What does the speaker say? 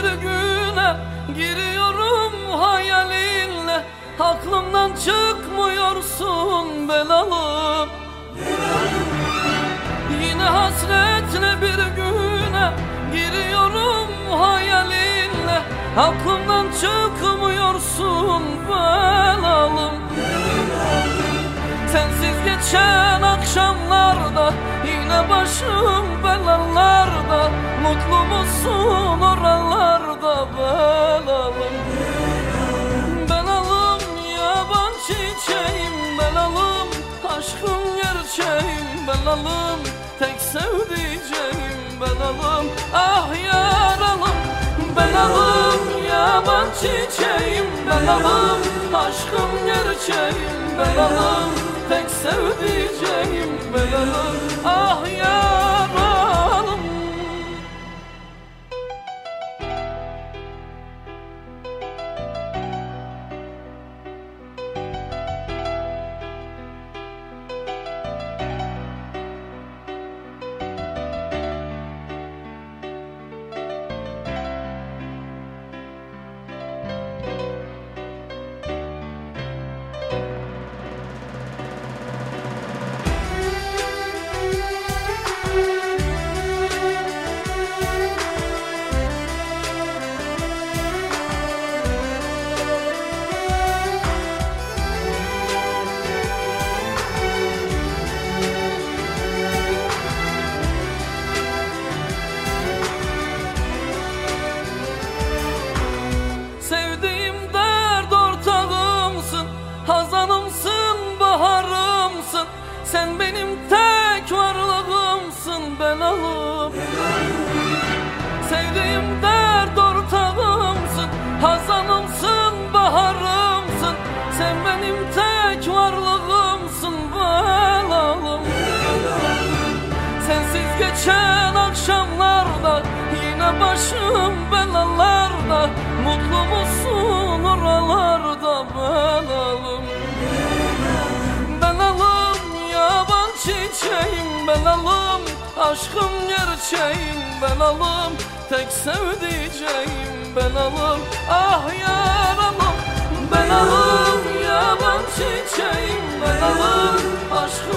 güne Giriyorum hayalinle. Aklımdan çıkmıyorsun belalım. Yine hasretle bir güne Giriyorum hayalinle. Aklımdan çıkmıyorsun belalım geçen akşamlarda Yine başım belalarda. Mutlu musun oralarda? Belalım Belalım yaban çiçeğim Belalım aşkım gerçeğim Belalım tek sevdiceğim Belalım. Ah yaralım Belalım yaban çiçeğim Belalım aşkım gerçeğim Belalım tek sevdiceğim Belalım Sevdiğim dert ortağımsın Hazanımsın, baharımsın. Sen benim tek varlığımsın belalım Sensiz geçen akşamlarda Yine başım belalarda. Mutlu musun oralarda belalım Belalım yaban çiçeğim Belalım aşkım gerçeğim. Belalım tek sevdiceğim Belalım ah yaralım Belalım yaban çiçeğim Belalım aşkım